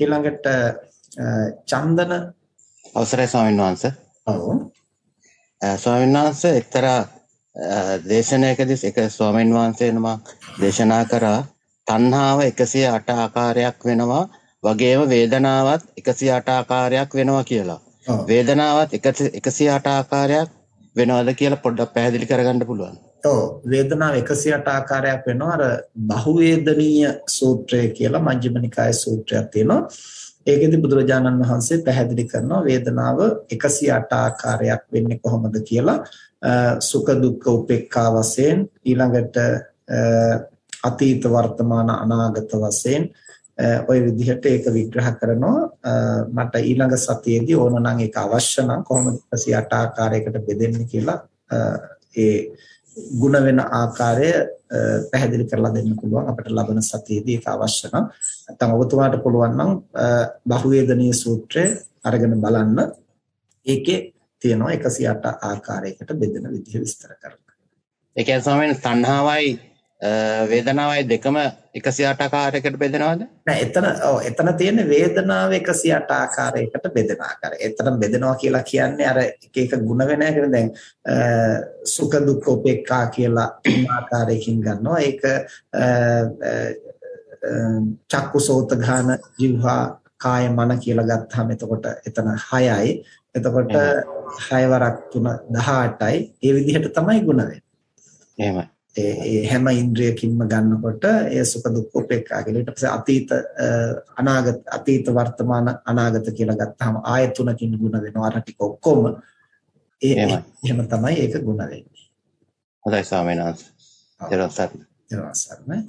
ඊළඟට චන්දන අවසරයි ස්වාමීන් වහන්සේ. ඔව්. ස්වාමීන් වහන්සේ එක්තරා දේශනාවකදී එක ස්වාමීන් වහන්සේ නම දේශනා කරා තණ්හාව 108 ආකාරයක් වෙනවා වගේම වේදනාවත් 108 ආකාරයක් වෙනවා කියලා. වේදනාවත් 108 ආකාරයක් වෙනවද කියලා පොඩ්ඩක් පැහැදිලි කරගන්න පුළුවන්. ඔව් වේදනාව 108 ආකාරයක් වෙනවා අර බහුවේදනීය සූත්‍රය කියලා මජ්ක්‍ධිම නිකායේ සූත්‍රයක් තියෙනවා. ඒකෙදි බුදුරජාණන් වහන්සේ පැහැදිලි කරනවා වේදනාව 108 ආකාරයක් වෙන්නේ කොහොමද කියලා සුඛ දුක්ඛ උපේක්ඛා වශයෙන් ඊළඟට අතීත වර්තමාන අනාගත වශයෙන් ওই විදිහට ඒක විග්‍රහ කරනවා මට ඊළඟ සතියේදී ඕන නම් ඒක අවශ්‍ය නම් කොහොමද 108 ආකාරයකට බෙදෙන්නේ කියලා ඒ ಗುಣ වෙන ආකාරය පැහැදිලි කරලා දෙන්න පුළුවන් අපිට ලබන සතියේදී ඒක අවශ්‍ය නම් නැත්නම් ඔබතුමාට පුළුවන් නම් බහුවේදනීය සූත්‍රය අරගෙන බලන්න ඒකේ තියෙනවා 108 ආකාරයකට බෙදෙන විදිහ විස්තර කරලා. ඒ කියන්නේ ස්වාමීන් තණ්හාවයි වේදනාවයි දෙකම 108 ආකාරයකට බෙදෙනවද? නෑ එතන ඔව් එතන තියෙන වේදනාව 108 ආකාරයකට බෙදෙන ආකාරය. එතන බෙදෙනවා කියලා කියන්නේ අර එක එක ಗುಣ වෙන එක දැන් සුඛ දුක්ඛ උපේක්ඛා කියලා ආකාරයකින් ගන්නවා. ඒක චක්කුසෝත ඝාන ජීවහා කාය මන කියලා ගත්තාම එතකොට එතන 6යි. එතකොට 6 වරක් 3 18යි. ඒ විදිහට තමයි ಗುಣ වෙන්නේ. එහෙමයි. ඒ හැම ඉන්ද්‍රියකින්ම ගන්නකොට ඒ සුඛ දුක්ඛ උපේක්ඛා කියලා ඊට පස්සේ අතීත අනාගත අතීත වර්තමාන අනාගත කියලා ගත්තාම ආය තුනකින් ಗುಣ වෙනවා අර ටික ඔක්කොම ඒ එහෙම තමයි ඒක ಗುಣ වෙන්නේ හොඳයි ස්වාමීන් වහන්සේ ඊට පස්සේ ඊට පස්සේ